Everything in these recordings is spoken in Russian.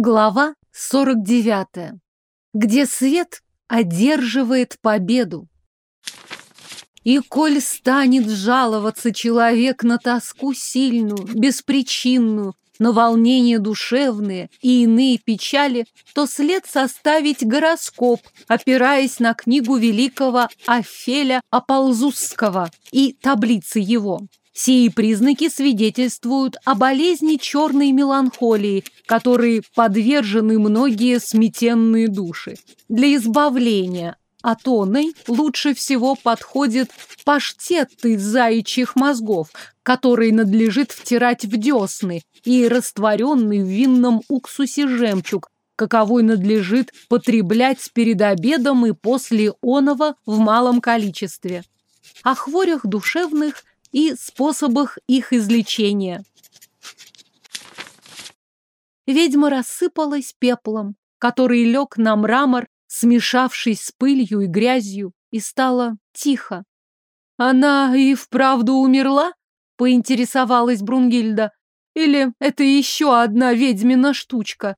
Глава 49. Где свет одерживает победу. И коль станет жаловаться человек на тоску сильную, беспричинную, на волнения душевные и иные печали, то след составить гороскоп, опираясь на книгу великого Афеля Аползусского и таблицы его. Сии признаки свидетельствуют о болезни черной меланхолии, которой подвержены многие сметенные души. Для избавления от оной лучше всего подходит паштет из заячьих мозгов, который надлежит втирать в десны, и растворенный в винном уксусе жемчуг, каковой надлежит потреблять перед обедом и после оного в малом количестве. О хворях душевных и способах их излечения. Ведьма рассыпалась пеплом, который лег на мрамор, смешавшись с пылью и грязью, и стало тихо. «Она и вправду умерла?» — поинтересовалась Брунгильда. «Или это еще одна ведьмина штучка?»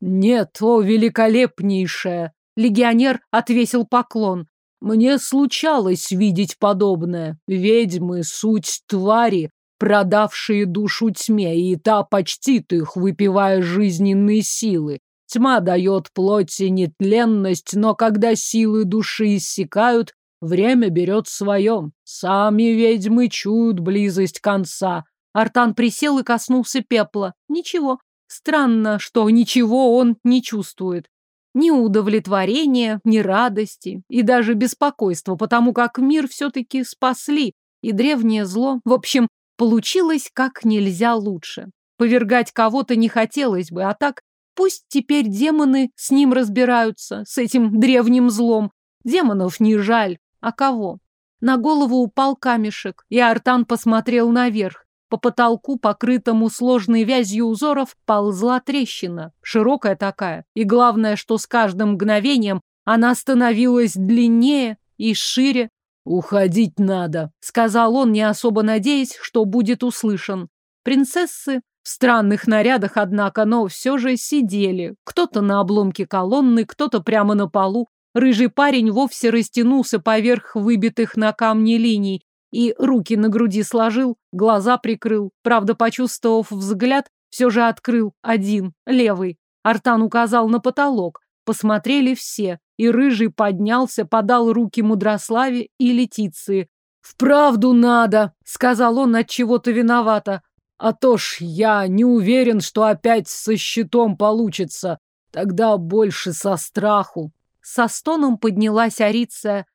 «Нет, о, великолепнейшая!» — легионер отвесил поклон. Мне случалось видеть подобное. Ведьмы — суть твари, продавшие душу тьме, и та почтит их, выпивая жизненные силы. Тьма дает плоти нетленность, но когда силы души иссякают, время берет свое. Сами ведьмы чуют близость конца. Артан присел и коснулся пепла. Ничего. Странно, что ничего он не чувствует. Ни удовлетворения, ни радости и даже беспокойства, потому как мир все-таки спасли, и древнее зло, в общем, получилось как нельзя лучше. Повергать кого-то не хотелось бы, а так пусть теперь демоны с ним разбираются, с этим древним злом. Демонов не жаль, а кого? На голову упал камешек, и Артан посмотрел наверх. По потолку, покрытому сложной вязью узоров, ползла трещина, широкая такая. И главное, что с каждым мгновением она становилась длиннее и шире. «Уходить надо», — сказал он, не особо надеясь, что будет услышан. Принцессы в странных нарядах, однако, но все же сидели. Кто-то на обломке колонны, кто-то прямо на полу. Рыжий парень вовсе растянулся поверх выбитых на камне линий, и руки на груди сложил, глаза прикрыл. Правда, почувствовав взгляд, все же открыл один, левый. Артан указал на потолок. Посмотрели все, и Рыжий поднялся, подал руки Мудрославе и Летиции. «Вправду надо!» — сказал он от чего-то виновато. «А то ж я не уверен, что опять со щитом получится. Тогда больше со страху». Со стоном поднялась Ариция,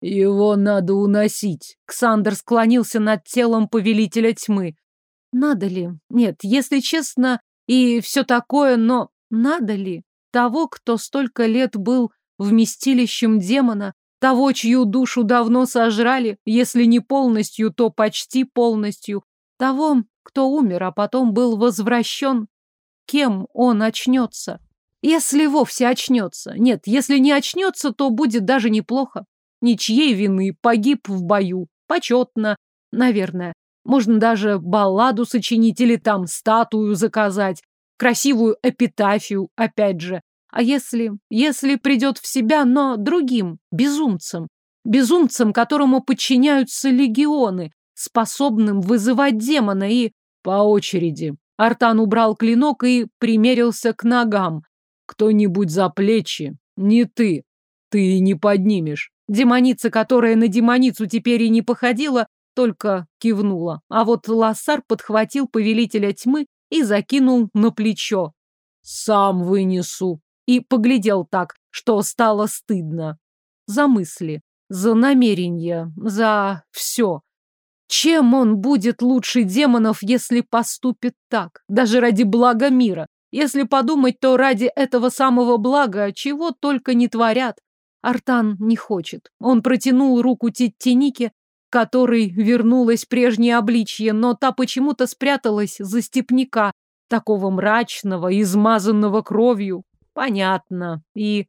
«Его надо уносить!» Ксандр склонился над телом повелителя тьмы. «Надо ли? Нет, если честно, и все такое, но надо ли? Того, кто столько лет был вместилищем демона, того, чью душу давно сожрали, если не полностью, то почти полностью, того, кто умер, а потом был возвращен, кем он очнется? Если вовсе очнется. Нет, если не очнется, то будет даже неплохо ничьей вины, погиб в бою. Почетно, наверное. Можно даже балладу сочинить или там статую заказать. Красивую эпитафию, опять же. А если... Если придет в себя, но другим, безумцем. Безумцем, которому подчиняются легионы, способным вызывать демона и... По очереди. Артан убрал клинок и примерился к ногам. Кто-нибудь за плечи. Не ты. Ты не поднимешь. Демоница, которая на демоницу теперь и не походила, только кивнула. А вот Лассар подхватил повелителя тьмы и закинул на плечо. «Сам вынесу». И поглядел так, что стало стыдно. За мысли, за намерения, за все. Чем он будет лучше демонов, если поступит так? Даже ради блага мира. Если подумать, то ради этого самого блага чего только не творят. Артан не хочет. Он протянул руку Титтинике, которой вернулось прежнее обличье, но та почему-то спряталась за степняка, такого мрачного, измазанного кровью. Понятно. И...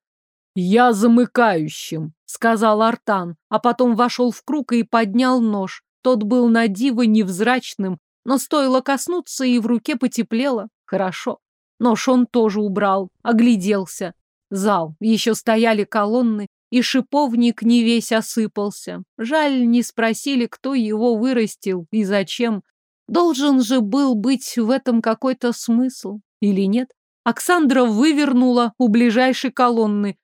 «Я замыкающим», — сказал Артан, а потом вошел в круг и поднял нож. Тот был на диво невзрачным, но стоило коснуться, и в руке потеплело. Хорошо. Нож он тоже убрал, огляделся. Зал, еще стояли колонны, и шиповник не весь осыпался. Жаль, не спросили, кто его вырастил и зачем. Должен же был быть в этом какой-то смысл. Или нет? Оксандра вывернула у ближайшей колонны.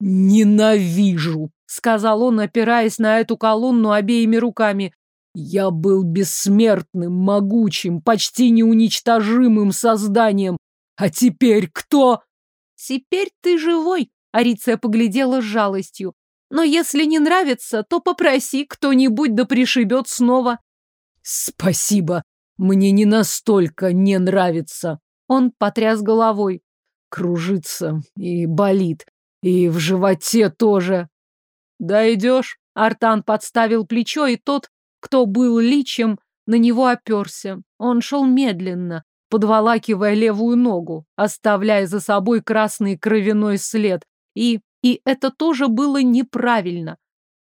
«Ненавижу!» — сказал он, опираясь на эту колонну обеими руками. «Я был бессмертным, могучим, почти неуничтожимым созданием. А теперь кто?» «Теперь ты живой», — Ариция поглядела с жалостью. «Но если не нравится, то попроси, кто-нибудь да пришибет снова». «Спасибо, мне не настолько не нравится». Он потряс головой. Кружится и болит. И в животе тоже. Дойдешь? Артан подставил плечо, и тот, кто был личем, на него оперся. Он шел медленно, подволакивая левую ногу, оставляя за собой красный кровяной след. И... и это тоже было неправильно.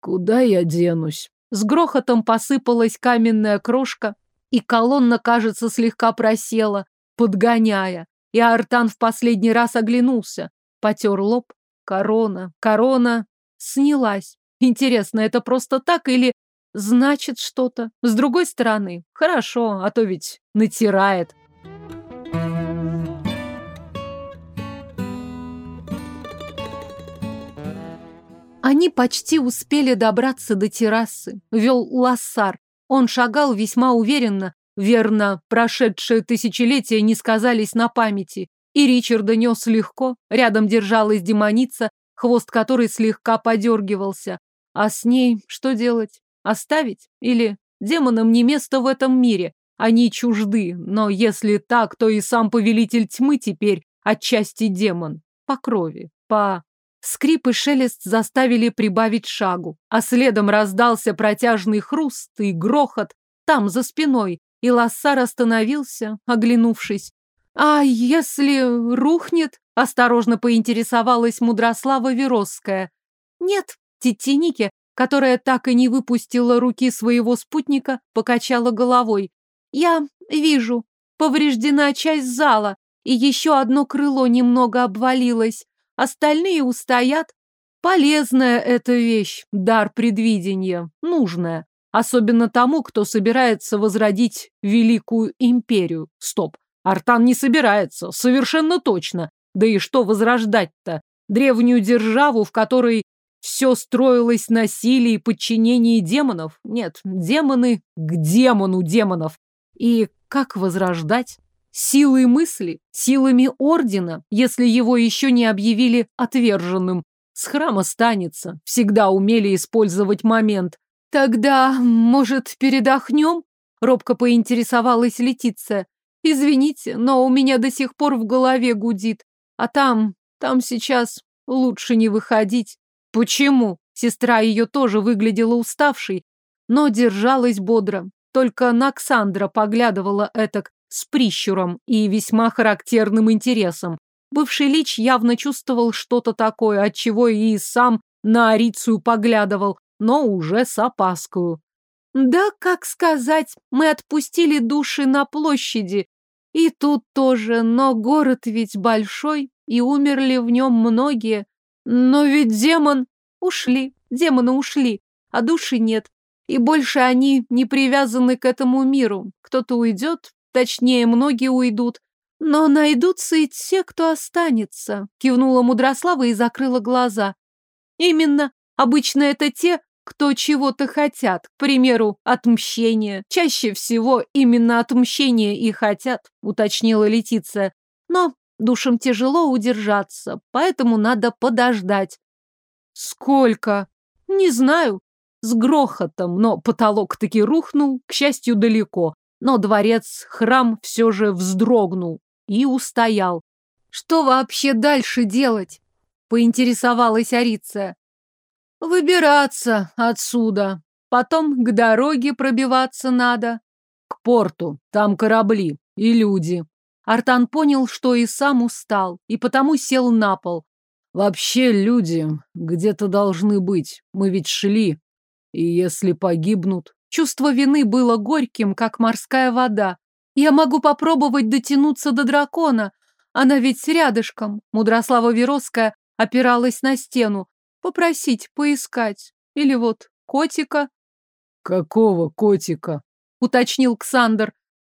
Куда я денусь? С грохотом посыпалась каменная крошка, и колонна, кажется, слегка просела, подгоняя. И Артан в последний раз оглянулся, потер лоб, Корона, корона снялась. Интересно, это просто так или значит что-то? С другой стороны, хорошо, а то ведь натирает. Они почти успели добраться до террасы. Вел Лассар. Он шагал весьма уверенно. Верно, прошедшие тысячелетия не сказались на памяти. И Ричарда нес легко, рядом держалась демоница, хвост которой слегка подергивался. А с ней что делать? Оставить? Или демонам не место в этом мире? Они чужды, но если так, то и сам повелитель тьмы теперь отчасти демон. По крови, по... Скрип и шелест заставили прибавить шагу, а следом раздался протяжный хруст и грохот там, за спиной, и Лассар остановился, оглянувшись. «А если рухнет?» – осторожно поинтересовалась Мудрослава Веросская. «Нет», – Титиники, которая так и не выпустила руки своего спутника, покачала головой. «Я вижу. Повреждена часть зала, и еще одно крыло немного обвалилось. Остальные устоят. Полезная эта вещь, дар предвидения, нужная. Особенно тому, кто собирается возродить великую империю. Стоп. Артан не собирается, совершенно точно. Да и что возрождать-то? Древнюю державу, в которой все строилось на силе и подчинении демонов? Нет, демоны к демону демонов. И как возрождать? Силой мысли, силами ордена, если его еще не объявили отверженным. С храма станется, всегда умели использовать момент. Тогда, может, передохнем? Робко поинтересовалась Летиция. Извините, но у меня до сих пор в голове гудит. А там, там сейчас лучше не выходить. Почему? Сестра ее тоже выглядела уставшей, но держалась бодро. Только на Оксандра поглядывала этак с прищуром и весьма характерным интересом. Бывший лич явно чувствовал что-то такое, от чего и сам на Арицию поглядывал, но уже с опаскою. Да, как сказать, мы отпустили души на площади, и тут тоже, но город ведь большой, и умерли в нем многие. Но ведь демон... Ушли, демоны ушли, а души нет. И больше они не привязаны к этому миру. Кто-то уйдет, точнее, многие уйдут. Но найдутся и те, кто останется, кивнула Мудрослава и закрыла глаза. Именно, обычно это те, кто чего-то хотят, к примеру, отмщения. Чаще всего именно отмщения и хотят, уточнила Летиция. Но душам тяжело удержаться, поэтому надо подождать. Сколько? Не знаю. С грохотом, но потолок таки рухнул, к счастью, далеко. Но дворец, храм все же вздрогнул и устоял. Что вообще дальше делать? Поинтересовалась Ариция. Выбираться отсюда. Потом к дороге пробиваться надо. К порту. Там корабли и люди. Артан понял, что и сам устал, и потому сел на пол. Вообще люди где-то должны быть. Мы ведь шли. И если погибнут... Чувство вины было горьким, как морская вода. Я могу попробовать дотянуться до дракона, Она ведь рядышком. Мудрослава Вероская опиралась на стену. Попросить, поискать. Или вот котика. Какого котика? Уточнил Ксандр.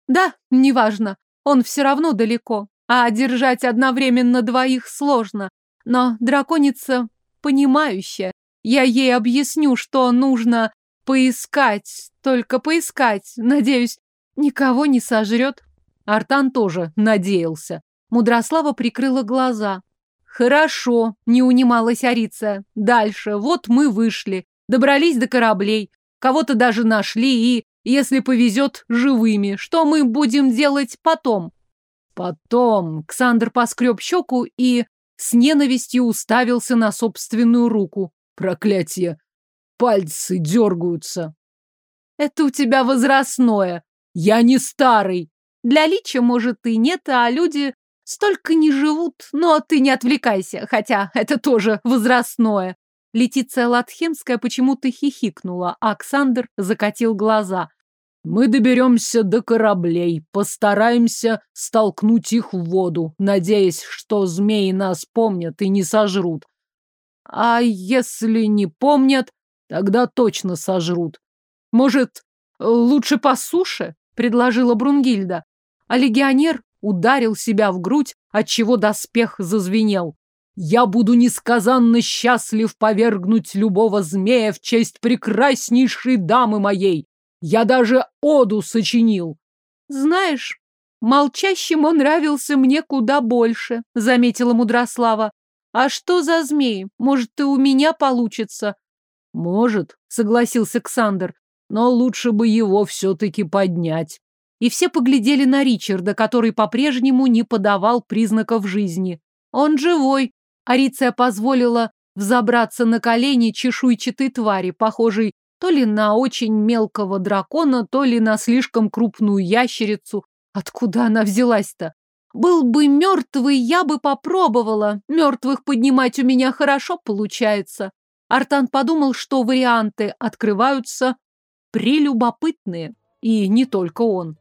Да, неважно. Он все равно далеко. А держать одновременно двоих сложно. Но драконица понимающая. Я ей объясню, что нужно поискать, только поискать. Надеюсь, никого не сожрет. Артан тоже надеялся. Мудрослава прикрыла глаза. Хорошо, не унималась Арица. Дальше, вот мы вышли, добрались до кораблей, кого-то даже нашли и, если повезет, живыми. Что мы будем делать потом? Потом Ксандр поскреб щеку и с ненавистью уставился на собственную руку. Проклятие! Пальцы дергаются. Это у тебя возрастное. Я не старый. Для лича, может, и нет, а люди столько не живут. Но ты не отвлекайся, хотя это тоже возрастное. Летиция Латхемская почему-то хихикнула, а Александр закатил глаза. Мы доберемся до кораблей, постараемся столкнуть их в воду, надеясь, что змеи нас помнят и не сожрут. А если не помнят, тогда точно сожрут. Может, лучше по суше? предложила Брунгильда. А легионер ударил себя в грудь, отчего доспех зазвенел. Я буду несказанно счастлив повергнуть любого змея в честь прекраснейшей дамы моей. Я даже оду сочинил. Знаешь, молчащим он нравился мне куда больше, заметила Мудрослава. А что за змеи? Может, и у меня получится? Может, согласился Ксандр, но лучше бы его все-таки поднять. И все поглядели на Ричарда, который по-прежнему не подавал признаков жизни. Он живой. Ариция позволила взобраться на колени чешуйчатой твари, похожей то ли на очень мелкого дракона, то ли на слишком крупную ящерицу. Откуда она взялась-то? Был бы мертвый, я бы попробовала. Мертвых поднимать у меня хорошо получается. Артан подумал, что варианты открываются прелюбопытные. И не только он.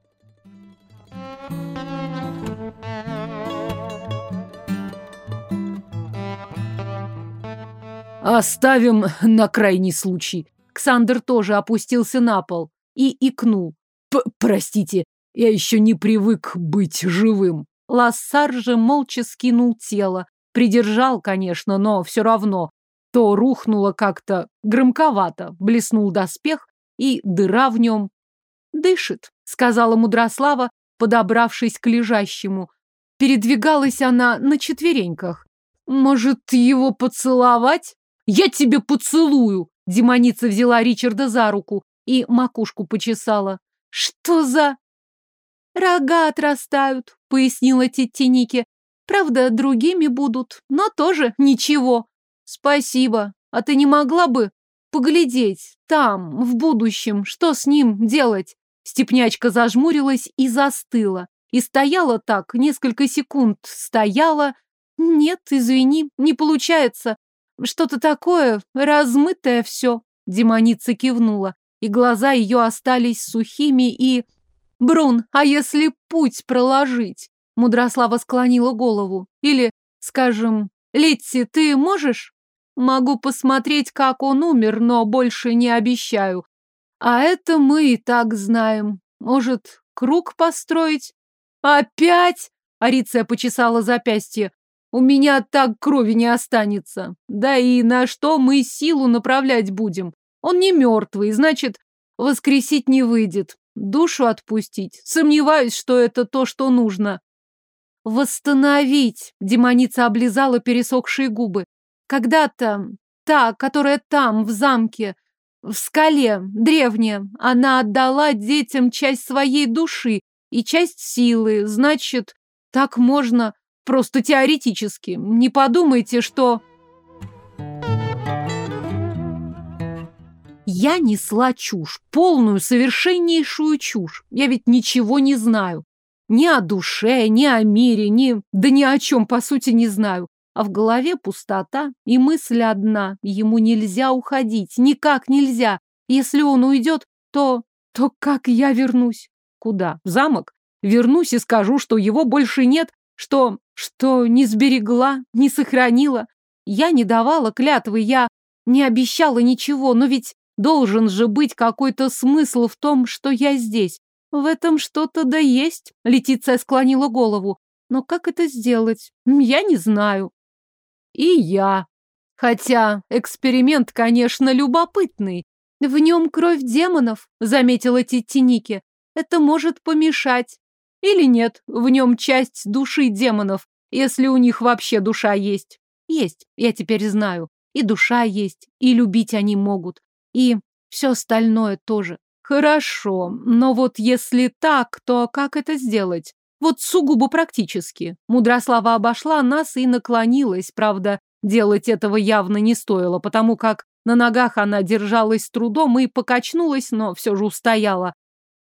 Оставим на крайний случай. Ксандр тоже опустился на пол и икнул. П Простите, я еще не привык быть живым. Лассар же молча скинул тело. Придержал, конечно, но все равно. То рухнуло как-то громковато, блеснул доспех, и дыра в нем. «Дышит», — сказала Мудрослава, подобравшись к лежащему. Передвигалась она на четвереньках. «Может, его поцеловать?» «Я тебе поцелую!» Демоница взяла Ричарда за руку и макушку почесала. «Что за...» «Рога отрастают», — пояснила Титтиники. «Правда, другими будут, но тоже ничего». «Спасибо. А ты не могла бы поглядеть там, в будущем, что с ним делать?» Степнячка зажмурилась и застыла. И стояла так, несколько секунд стояла. «Нет, извини, не получается. Что-то такое, размытое все. Демоница кивнула, и глаза ее остались сухими и... Брун, а если путь проложить? Мудрослава склонила голову. Или, скажем, Летти, ты можешь? Могу посмотреть, как он умер, но больше не обещаю. А это мы и так знаем. Может, круг построить? Опять? Ариция почесала запястье. У меня так крови не останется. Да и на что мы силу направлять будем? Он не мертвый, значит, воскресить не выйдет. Душу отпустить. Сомневаюсь, что это то, что нужно. Восстановить. Демоница облизала пересохшие губы. Когда-то та, которая там, в замке, в скале, древняя, она отдала детям часть своей души и часть силы. Значит, так можно Просто теоретически. Не подумайте, что... Я несла чушь, полную, совершеннейшую чушь. Я ведь ничего не знаю. Ни о душе, ни о мире, ни... Да ни о чем, по сути, не знаю. А в голове пустота и мысль одна. Ему нельзя уходить, никак нельзя. Если он уйдет, то... То как я вернусь? Куда? В замок? Вернусь и скажу, что его больше нет, что Что не сберегла, не сохранила. Я не давала клятвы, я не обещала ничего, но ведь должен же быть какой-то смысл в том, что я здесь. В этом что-то да есть. Летиция склонила голову. Но как это сделать? Я не знаю. И я. Хотя эксперимент, конечно, любопытный. В нем кровь демонов, заметила Титиники. Это может помешать. Или нет, в нем часть души демонов, если у них вообще душа есть. Есть, я теперь знаю. И душа есть, и любить они могут. И все остальное тоже. Хорошо, но вот если так, то как это сделать? Вот сугубо практически. Мудрослава обошла нас и наклонилась, правда, делать этого явно не стоило, потому как на ногах она держалась с трудом и покачнулась, но все же устояла.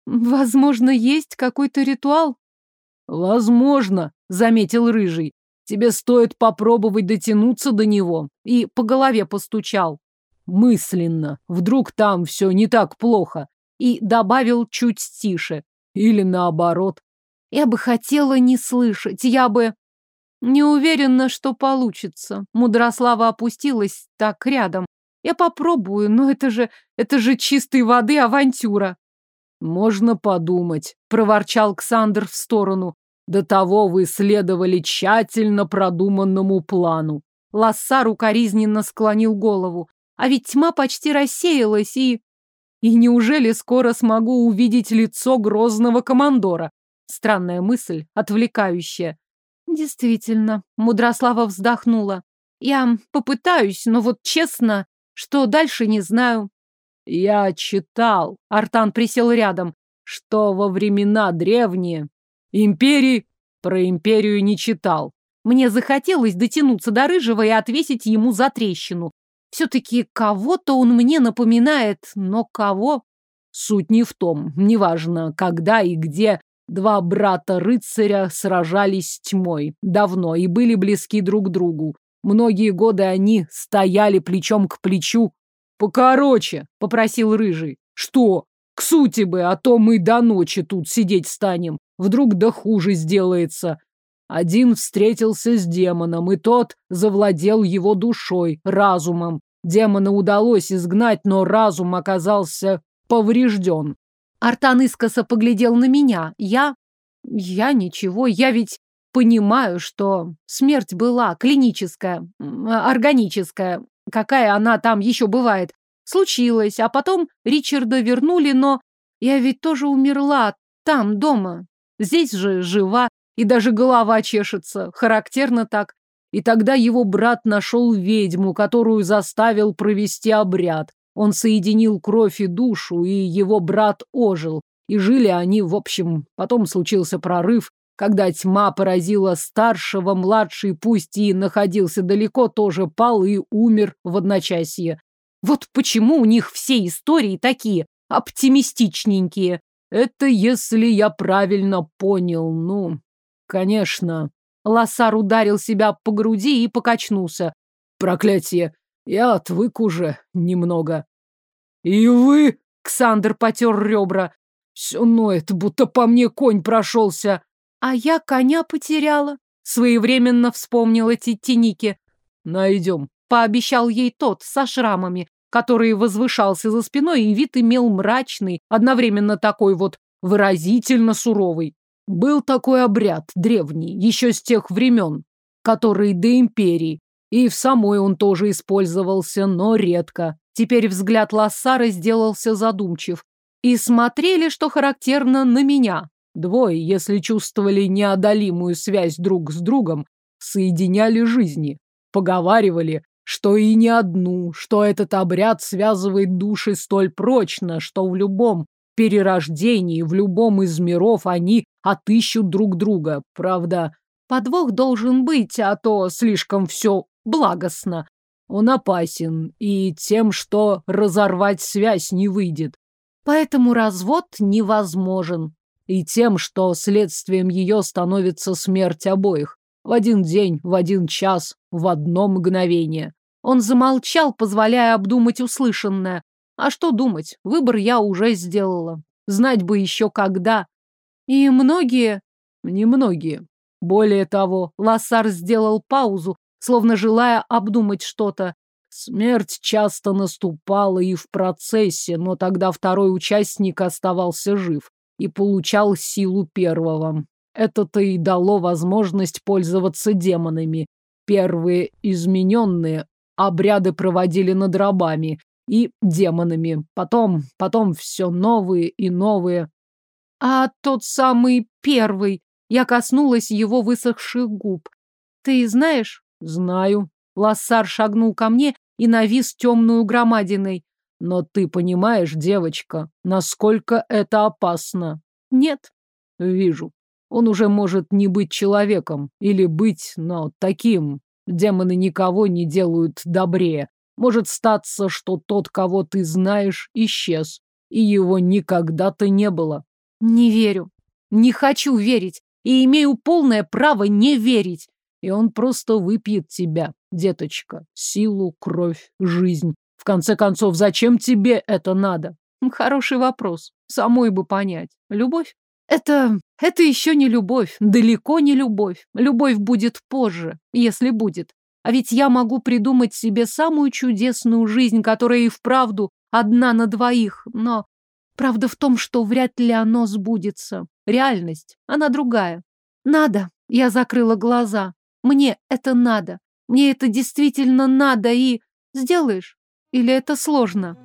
Возможно, есть какой-то ритуал? Возможно, заметил Рыжий. Тебе стоит попробовать дотянуться до него. И по голове постучал. Мысленно. Вдруг там все не так плохо. И добавил чуть тише. Или наоборот. Я бы хотела не слышать. Я бы... Не уверена, что получится. Мудрослава опустилась так рядом. Я попробую, но это же... Это же чистой воды авантюра. Можно подумать, проворчал Ксандр в сторону. До того вы следовали тщательно продуманному плану. Лассар укоризненно склонил голову. А ведь тьма почти рассеялась, и... И неужели скоро смогу увидеть лицо грозного командора? Странная мысль, отвлекающая. Действительно, Мудрослава вздохнула. Я попытаюсь, но вот честно, что дальше не знаю. Я читал, Артан присел рядом, что во времена древние империи про империю не читал. Мне захотелось дотянуться до Рыжего и отвесить ему за трещину. Все-таки кого-то он мне напоминает, но кого? Суть не в том, неважно, когда и где два брата-рыцаря сражались с тьмой давно и были близки друг другу. Многие годы они стояли плечом к плечу. «Покороче», — попросил Рыжий. «Что? К сути бы, а то мы до ночи тут сидеть станем. Вдруг да хуже сделается». Один встретился с демоном, и тот завладел его душой, разумом. Демона удалось изгнать, но разум оказался поврежден. Артан искоса поглядел на меня. Я... Я ничего, я ведь понимаю, что смерть была клиническая, органическая, какая она там еще бывает. Случилось, а потом Ричарда вернули, но я ведь тоже умерла там, дома. Здесь же жива, и даже голова чешется. Характерно так. И тогда его брат нашел ведьму, которую заставил провести обряд. Он соединил кровь и душу, и его брат ожил. И жили они, в общем, потом случился прорыв, когда тьма поразила старшего, младший, пусть и находился далеко, тоже пал и умер в одночасье. Вот почему у них все истории такие оптимистичненькие. Это если я правильно понял, ну, конечно. Лассар ударил себя по груди и покачнулся. Проклятие, я отвык уже немного. И вы, Ксандр потер ребра, все ноет, будто по мне конь прошелся. А я коня потеряла. Своевременно вспомнила Титиники. Найдем. Пообещал ей тот со шрамами, который возвышался за спиной и вид имел мрачный, одновременно такой вот выразительно суровый. Был такой обряд древний, еще с тех времен, который до империи. И в самой он тоже использовался, но редко. Теперь взгляд Лассары сделался задумчив. И смотрели, что характерно, на меня. Двое, если чувствовали неодолимую связь друг с другом, соединяли жизни. Поговаривали, что и не одну, что этот обряд связывает души столь прочно, что в любом перерождении, в любом из миров они отыщут друг друга. Правда, подвох должен быть, а то слишком все благостно. Он опасен и тем, что разорвать связь не выйдет. Поэтому развод невозможен и тем, что следствием ее становится смерть обоих. В один день, в один час, в одно мгновение. Он замолчал, позволяя обдумать услышанное. А что думать? Выбор я уже сделала. Знать бы еще когда. И многие... Немногие. Более того, Лассар сделал паузу, словно желая обдумать что-то. Смерть часто наступала и в процессе, но тогда второй участник оставался жив и получал силу первого. Это-то и дало возможность пользоваться демонами. Первые измененные обряды проводили над рабами и демонами. Потом, потом все новые и новые. А тот самый первый, я коснулась его высохших губ. Ты знаешь? Знаю. Лассар шагнул ко мне и навис темную громадиной. Но ты понимаешь, девочка, насколько это опасно? Нет. Вижу. Он уже может не быть человеком или быть, но таким. Демоны никого не делают добрее. Может статься, что тот, кого ты знаешь, исчез, и его никогда-то не было. Не верю. Не хочу верить. И имею полное право не верить. И он просто выпьет тебя, деточка. Силу, кровь, жизнь. В конце концов, зачем тебе это надо? Хороший вопрос. Самой бы понять. Любовь? Это... это еще не любовь. Далеко не любовь. Любовь будет позже, если будет. А ведь я могу придумать себе самую чудесную жизнь, которая и вправду одна на двоих. Но правда в том, что вряд ли оно сбудется. Реальность, она другая. Надо. Я закрыла глаза. Мне это надо. Мне это действительно надо и... Сделаешь? Или это сложно?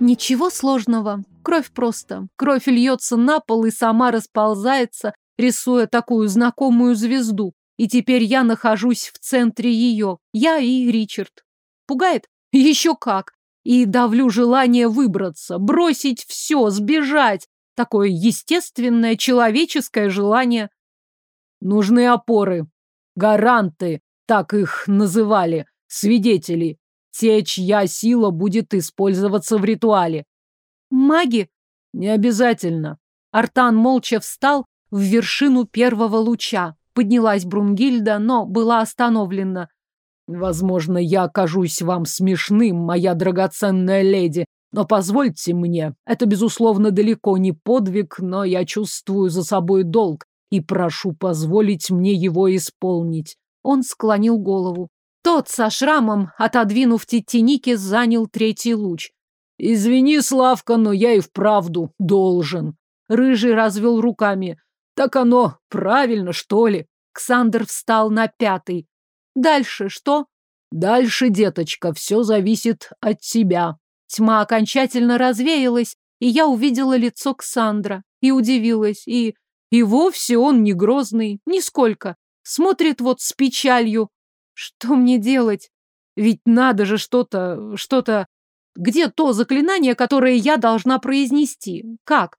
Ничего сложного. Кровь просто. Кровь льется на пол и сама расползается, рисуя такую знакомую звезду. И теперь я нахожусь в центре ее. Я и Ричард. Пугает? Еще как. И давлю желание выбраться, бросить все, сбежать. Такое естественное человеческое желание. Нужны опоры. Гаранты, так их называли, свидетели. Те, чья сила будет использоваться в ритуале. Маги? Не обязательно. Артан молча встал в вершину первого луча. Поднялась Брунгильда, но была остановлена. Возможно, я окажусь вам смешным, моя драгоценная леди, но позвольте мне, это, безусловно, далеко не подвиг, но я чувствую за собой долг и прошу позволить мне его исполнить. Он склонил голову. Тот со шрамом, отодвинув тетеники, занял третий луч. «Извини, Славка, но я и вправду должен». Рыжий развел руками. «Так оно правильно, что ли?» Ксандр встал на пятый. «Дальше что?» «Дальше, деточка, все зависит от тебя». Тьма окончательно развеялась, и я увидела лицо Ксандра. И удивилась, и... И вовсе он не грозный, нисколько. Смотрит вот с печалью, что мне делать? Ведь надо же что-то, что-то... Где то заклинание, которое я должна произнести? Как?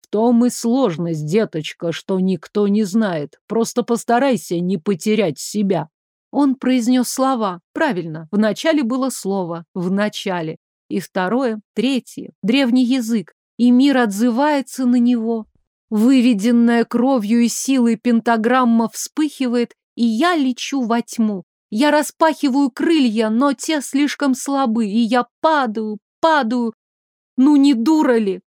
В том и сложность, деточка, что никто не знает. Просто постарайся не потерять себя. Он произнес слова. Правильно. Вначале было слово. В начале. И второе, третье. Древний язык. И мир отзывается на него. Выведенная кровью и силой пентаграмма вспыхивает и я лечу во тьму. Я распахиваю крылья, но те слишком слабы, и я падаю, падаю. Ну не дура ли?